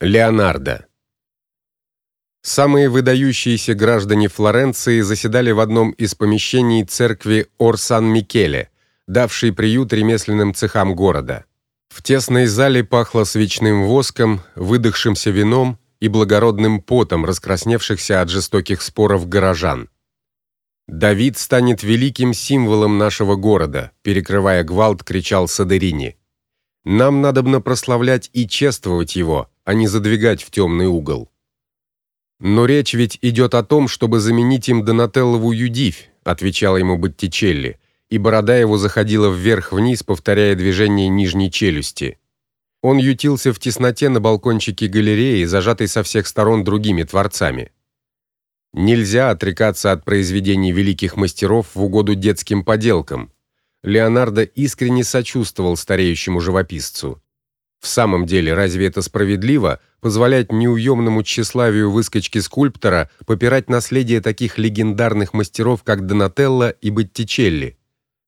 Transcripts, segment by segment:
Леонардо. Самые выдающиеся граждане Флоренции заседали в одном из помещений церкви Ор-Сан-Микеле, давшей приют ремесленным цехам города. В тесной зале пахло свечным воском, выдохшимся вином и благородным потом раскрасневшихся от жестоких споров горожан. Давид станет великим символом нашего города, перекрывая гвалт, кричал Садерини. Нам надобно прославлять и чествовать его, а не задвигать в темный угол. Но речь ведь идет о том, чтобы заменить им Донателлову Юдивь, отвечал ему Боттичелли, и борода его заходила вверх-вниз, повторяя движение нижней челюсти. Он ютился в тесноте на балкончике галереи, зажатой со всех сторон другими творцами. Нельзя отрекаться от произведений великих мастеров в угоду детским поделкам. Леонардо искренне сочувствовал стареющему живописцу. В самом деле, разве это справедливо позволять неуемному тщеславию выскочки скульптора попирать наследие таких легендарных мастеров, как Донателло и Боттичелли?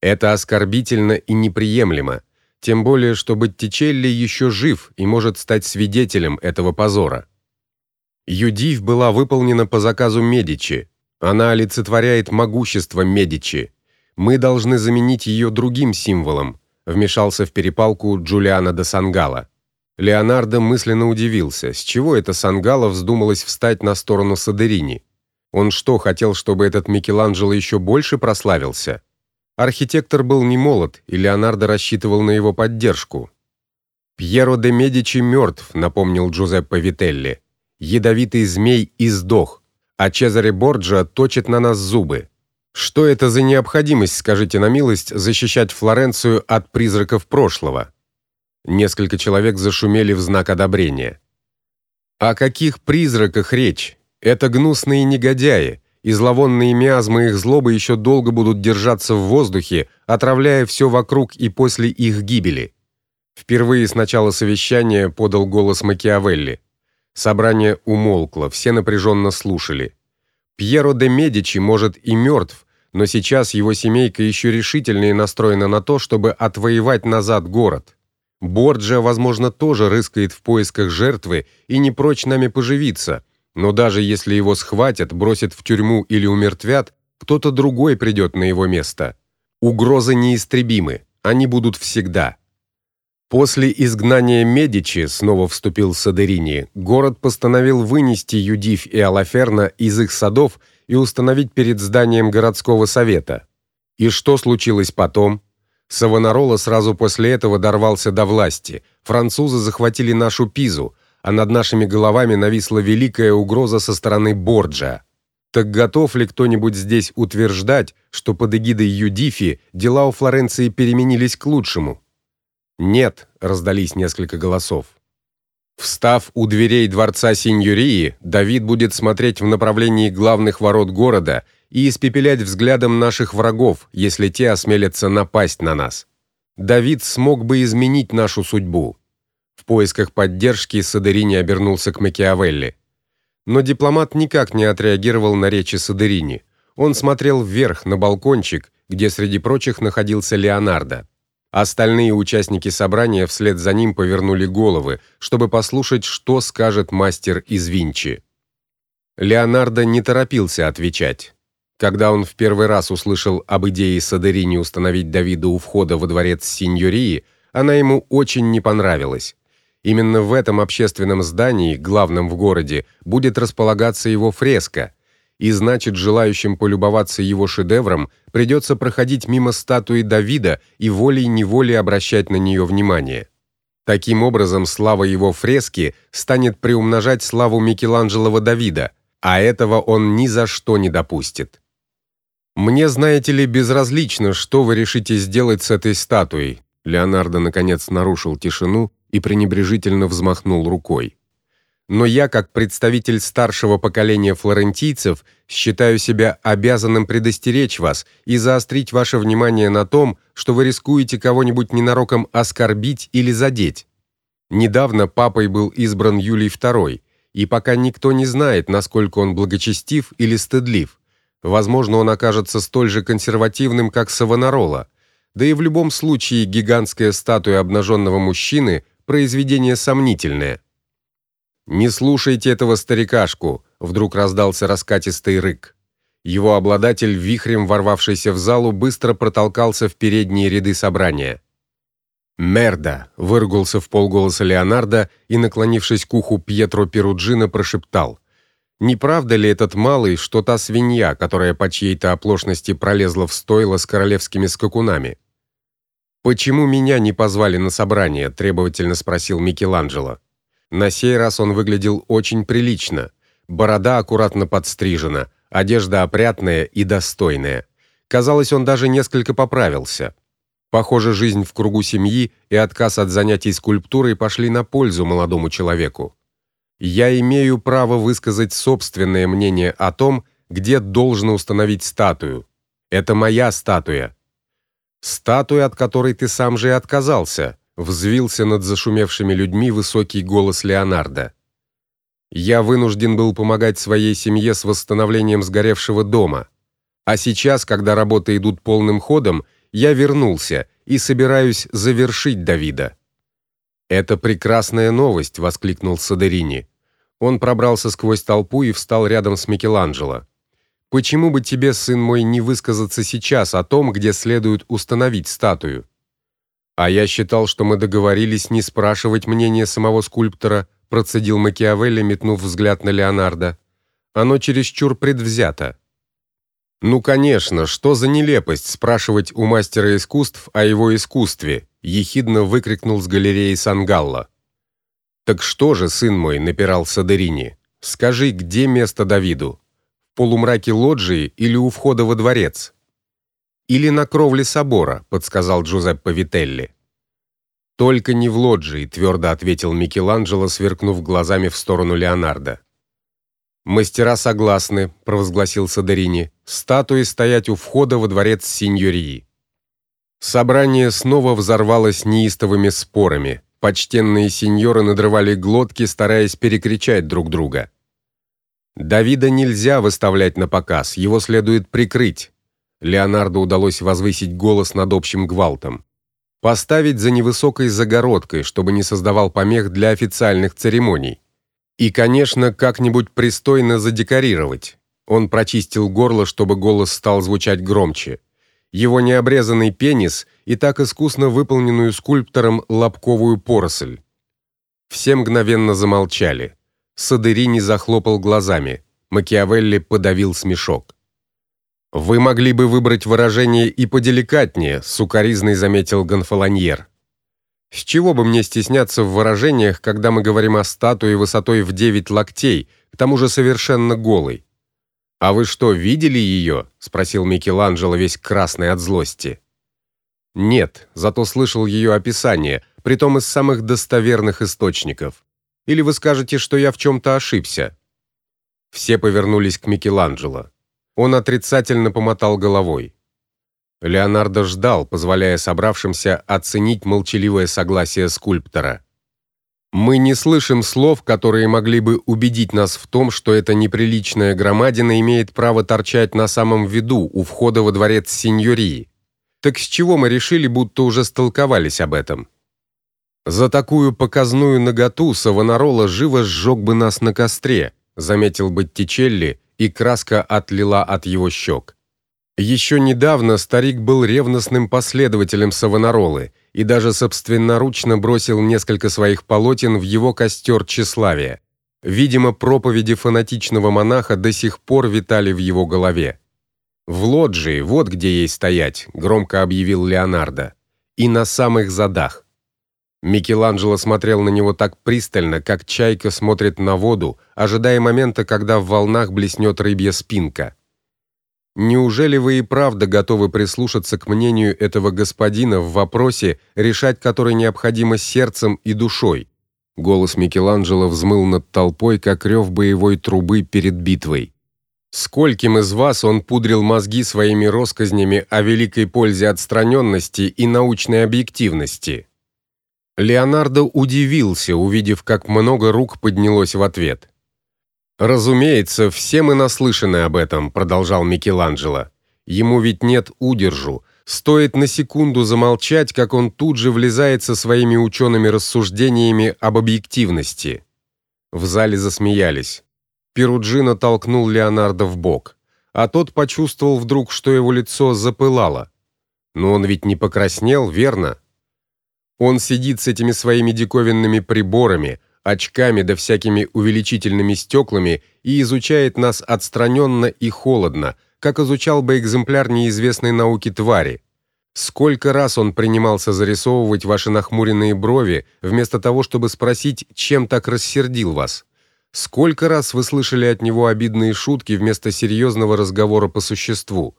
Это оскорбительно и неприемлемо, тем более что Боттичелли еще жив и может стать свидетелем этого позора. Юдив была выполнена по заказу Медичи. Она олицетворяет могущество Медичи. Мы должны заменить ее другим символом, вмешался в перепалку Джулиано де Сангала. Леонардо мысленно удивился, с чего это Сангало вздумалось встать на сторону Садерини. Он что, хотел, чтобы этот Микеланджело еще больше прославился? Архитектор был не молод, и Леонардо рассчитывал на его поддержку. Пьеро де Медичи мертв», — напомнил Джузеппе Вителли. Ядовитый змей издох, а Чезаре Борджиа точит на нас зубы. Что это за необходимость, скажите на милость, защищать Флоренцию от призраков прошлого? Несколько человек зашумели в знак одобрения. О каких призраках речь? Это гнусные негодяи, и зловонные миазмы их злобы еще долго будут держаться в воздухе, отравляя все вокруг и после их гибели. Впервые с начала совещания подал голос Макиавелли. Собрание умолкло, все напряженно слушали. Пьеро де Медичи может и мертв, но сейчас его семейка еще решительнее настроена на то, чтобы отвоевать назад город. Борджиа, возможно, тоже рыскает в поисках жертвы и не прочь нами поживиться, но даже если его схватят, бросят в тюрьму или умертвят, кто-то другой придет на его место. Угрозы неистребимы, они будут всегда. После изгнания Медичи, снова вступил Садерини, город постановил вынести Юдив и Алаферна из их садов и установить перед зданием городского совета. И что случилось потом? Савонарола сразу после этого дорвался до власти. Французы захватили нашу Пизу, а над нашими головами нависла великая угроза со стороны Борджа. Так готов ли кто-нибудь здесь утверждать, что под эгидой Юдифи дела у Флоренции переменились к лучшему? Нет, раздались несколько голосов. Встав у дверей дворца Синьории, Давид будет смотреть в направлении главных ворот города и испепелять взглядом наших врагов, если те осмелятся напасть на нас. Давид смог бы изменить нашу судьбу. В поисках поддержки Садерини обернулся к Макиавелли. Но дипломат никак не отреагировал на речи Садерини. Он смотрел вверх на балкончик, где среди прочих находился Леонардо. Остальные участники собрания вслед за ним повернули головы, чтобы послушать, что скажет мастер из Винчи. Леонардо не торопился отвечать. Когда он в первый раз услышал об идее Садерини установить Давида у входа во дворец Синьории, она ему очень не понравилась. Именно в этом общественном здании, главном в городе, будет располагаться его фреска, и значит, желающим полюбоваться его шедевром придется проходить мимо статуи Давида и волей-неволей обращать на нее внимание. Таким образом, слава его фрески станет приумножать славу Микеланджело Давида, а этого он ни за что не допустит. Мне, знаете ли, безразлично, что вы решите сделать с этой статуей. Леонардо наконец нарушил тишину и пренебрежительно взмахнул рукой но я, как представитель старшего поколения флорентийцев, считаю себя обязанным предостеречь вас и заострить ваше внимание на том, что вы рискуете кого-нибудь ненароком оскорбить или задеть. Недавно папой был избран Юлий II, и пока никто не знает, насколько он благочестив или стыдлив. Возможно, он окажется столь же консервативным, как Савонарола. Да и в любом случае гигантская статуя обнаженного мужчины произведение сомнительное. Не слушайте этого старикашку, вдруг раздался раскатистый рык. Его обладатель, вихрем ворвавшийся в залу, быстро протолкался в передние ряды собрания. «Мерда!» — выругался в полголоса Леонардо и, наклонившись к уху Пьетро Перуджино, прошептал. «Не правда ли этот малый, что та свинья, которая по чьей-то оплошности пролезла в стойло с королевскими скакунами?» «Почему меня не позвали на собрание?» — требовательно спросил Микеланджело. На сей раз он выглядел очень прилично. Борода аккуратно подстрижена, одежда опрятная и достойная. Казалось, он даже несколько поправился. Похоже, жизнь в кругу семьи и отказ от занятий скульптурой пошли на пользу молодому человеку. Я имею право высказать собственное мнение о том, где должно установить статую. Это моя статуя. Статуя, от которой ты сам же и отказался, взвился над зашумевшими людьми высокий голос Леонардо. Я вынужден был помогать своей семье с восстановлением сгоревшего дома. А сейчас, когда работы идут полным ходом, я вернулся и собираюсь завершить Давида. Это прекрасная новость, воскликнул Садерини. Он пробрался сквозь толпу и встал рядом с Микеланджело. Почему бы тебе, сын мой, не высказаться сейчас о том, где следует установить статую? А я считал, что мы договорились не спрашивать мнения самого скульптора, процедил Макиавелли, метнув взгляд на Леонардо. Оно чересчур предвзято. Ну, конечно, что за нелепость спрашивать у мастера искусств о его искусстве, ехидно выкрикнул с галереи Сангалла. Так что же, сын мой, напирал Садерини. Скажи, где место Давиду? В полумраке лоджии или у входа во дворец? Или на кровле собора, подсказал Джузеппе Вителли. Только не в лоджии, твердо ответил Микеланджело, сверкнув глазами в сторону Леонардо. Мастера согласны, провозгласил Садерини. Статуи стоять у входа во дворец Синьории. Собрание снова взорвалось неистовыми спорами. Почтенные сеньоры надрывали глотки, стараясь перекричать друг друга. Давида нельзя выставлять на показ, его следует прикрыть. Леонардо удалось возвысить голос над общим гвалтом. Поставить за невысокой загородкой, чтобы не создавал помех для официальных церемоний. И, конечно, как-нибудь пристойно задекорировать. Он прочистил горло, чтобы голос стал звучать громче. Его необрезанный пенис и так искусно выполненную скульптором лобковую поросль. Все мгновенно замолчали. Садерини захлопал глазами. Макиавелли подавил смешок. Вы могли бы выбрать выражение и поделикатнее, сукаризный заметил Гонфолоньер. С чего бы мне стесняться в выражениях, когда мы говорим о статуе высотой в 9 локтей, к тому же совершенно голой? А вы что, видели ее? спросил Микеланджело весь красный от злости. Нет, зато слышал ее описание, притом из самых достоверных источников. Или вы скажете, что я в чем то ошибся? Все повернулись к Микеланджело. Он отрицательно помотал головой. Леонардо ждал, позволяя собравшимся оценить молчаливое согласие скульптора. Мы не слышим слов, которые могли бы убедить нас в том, что эта неприличная громадина имеет право торчать на самом виду у входа во дворец сеньории. Так с чего мы решили, будто уже столковались об этом? За такую показную наготу Савонарола живо сжег бы нас на костре, заметил Боттичелли и краска отлила от его щек. Еще недавно старик был ревностным последователем Савонаролы и даже собственноручно бросил несколько своих полотен в его костер тщеславия. Видимо, проповеди фанатичного монаха до сих пор витали в его голове. В лоджии, вот где ей стоять, громко объявил Леонардо. И на самых задах. Микеланджело смотрел на него так пристально, как чайка смотрит на воду, ожидая момента, когда в волнах блеснет рыбья спинка. Неужели вы и правда готовы прислушаться к мнению этого господина в вопросе, решать который необходимо сердцем и душой? Голос Микеланджело взмыл над толпой, как рев боевой трубы перед битвой. Скольким из вас он пудрил мозги своими россказнями о великой пользе отстраненности и научной объективности? Леонардо удивился, увидев, как много рук поднялось в ответ. Разумеется, все мы наслышаны об этом, продолжал Микеланджело. Ему ведь нет удержу. Стоит на секунду замолчать, как он тут же влезает со своими учеными рассуждениями об объективности. В зале засмеялись. Перуджино толкнул Леонардо в бок, а тот почувствовал вдруг, что его лицо запылало. Но он ведь не покраснел, верно? Он сидит с этими своими диковинными приборами, очками да всякими увеличительными стеклами и изучает нас отстраненно и холодно, как изучал бы экземпляр неизвестной науки твари. Сколько раз он принимался зарисовывать ваши нахмуренные брови, вместо того, чтобы спросить, чем так рассердил вас? Сколько раз вы слышали от него обидные шутки вместо серьезного разговора по существу?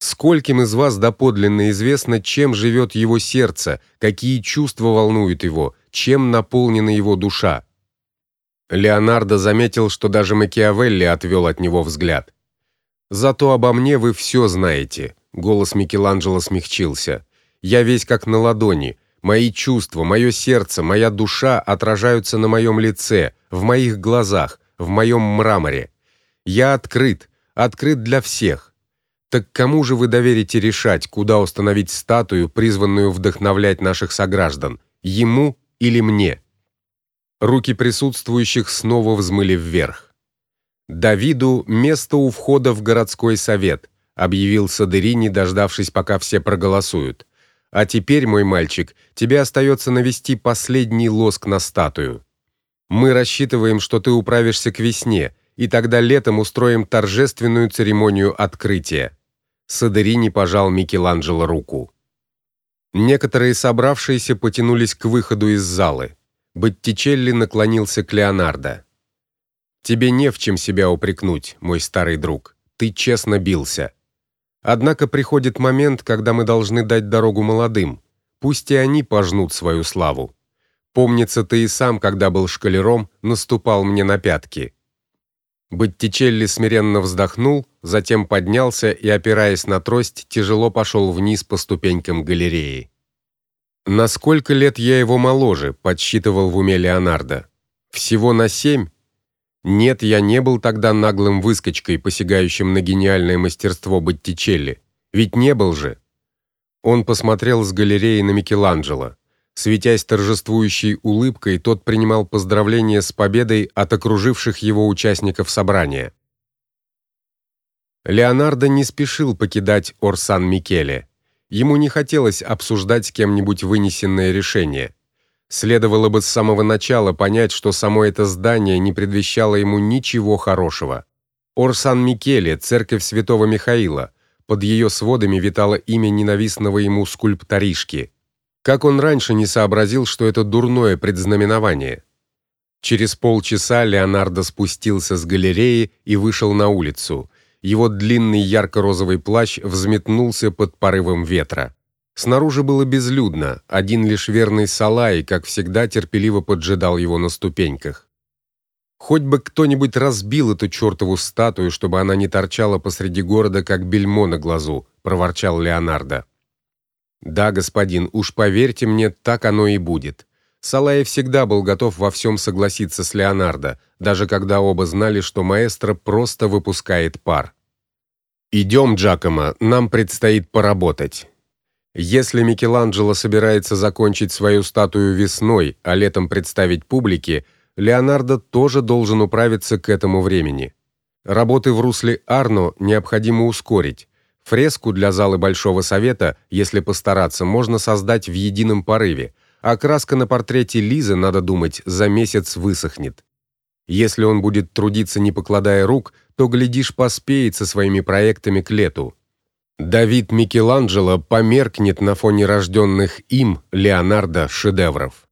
Скольким из вас доподлинно известно, чем живет его сердце, какие чувства волнуют его, чем наполнена его душа? Леонардо заметил, что даже Макиавелли отвел от него взгляд. Зато обо мне вы все знаете. Голос Микеланджело смягчился. Я весь как на ладони. Мои чувства, мое сердце, моя душа отражаются на моем лице, в моих глазах, в моем мраморе. Я открыт, открыт для всех. Так кому же вы доверите решать, куда установить статую, призванную вдохновлять наших сограждан? Ему или мне? Руки присутствующих снова взмыли вверх. Давиду место у входа в городской совет, объявил Садерини, дождавшись, пока все проголосуют. А теперь, мой мальчик, тебе остается навести последний лоск на статую. Мы рассчитываем, что ты управишься к весне, и тогда летом устроим торжественную церемонию открытия. Садерини пожал Микеланджело руку. Некоторые собравшиеся потянулись к выходу из залы. Боттичелли наклонился к Леонардо. Тебе не в чем себя упрекнуть, мой старый друг. Ты честно бился. Однако приходит момент, когда мы должны дать дорогу молодым. Пусть и они пожнут свою славу. Помнится, ты и сам, когда был школяром, наступал мне на пятки. Боттичелли смиренно вздохнул, затем поднялся и, опираясь на трость, тяжело пошел вниз по ступенькам галереи. На сколько лет я его моложе, подсчитывал в уме Леонардо. Всего на семь нет, я не был тогда наглым выскочкой, посягающим на гениальное мастерство Боттичелли. Ведь не был же. Он посмотрел с галереи на Микеланджело. Светясь торжествующей улыбкой, тот принимал поздравления с победой от окруживших его участников собрания. Леонардо не спешил покидать Орсан-Микеле. Ему не хотелось обсуждать с кем-нибудь вынесенное решение. Следовало бы с самого начала понять, что само это здание не предвещало ему ничего хорошего. Орсан-Микеле, церковь Святого Михаила. Под ее сводами витало имя ненавистного ему скульпторишки. Как он раньше не сообразил, что это дурное предзнаменование? Через полчаса Леонардо спустился с галереи и вышел на улицу. Его длинный ярко-розовый плащ взметнулся под порывом ветра. Снаружи было безлюдно, один лишь верный Салай, как всегда, терпеливо поджидал его на ступеньках. Хоть бы кто-нибудь разбил эту чертову статую, чтобы она не торчала посреди города как бельмо на глазу, проворчал Леонардо. Да, господин, уж поверьте мне, так оно и будет. Салай всегда был готов во всем согласиться с Леонардо, даже когда оба знали, что маэстро просто выпускает пар. Идем, Джакомо, нам предстоит поработать. Если Микеланджело собирается закончить свою статую весной, а летом представить публике, Леонардо тоже должен управиться к этому времени. Работы в русле Арно необходимо ускорить. Фреску для залы Большого совета, если постараться, можно создать в едином порыве, а краска на портрете Лизы, надо думать, за месяц высохнет. Если он будет трудиться не покладая рук, то глядишь поспеет со своими проектами к лету. Давид Микеланджело померкнет на фоне рожденных им Леонардо шедевров.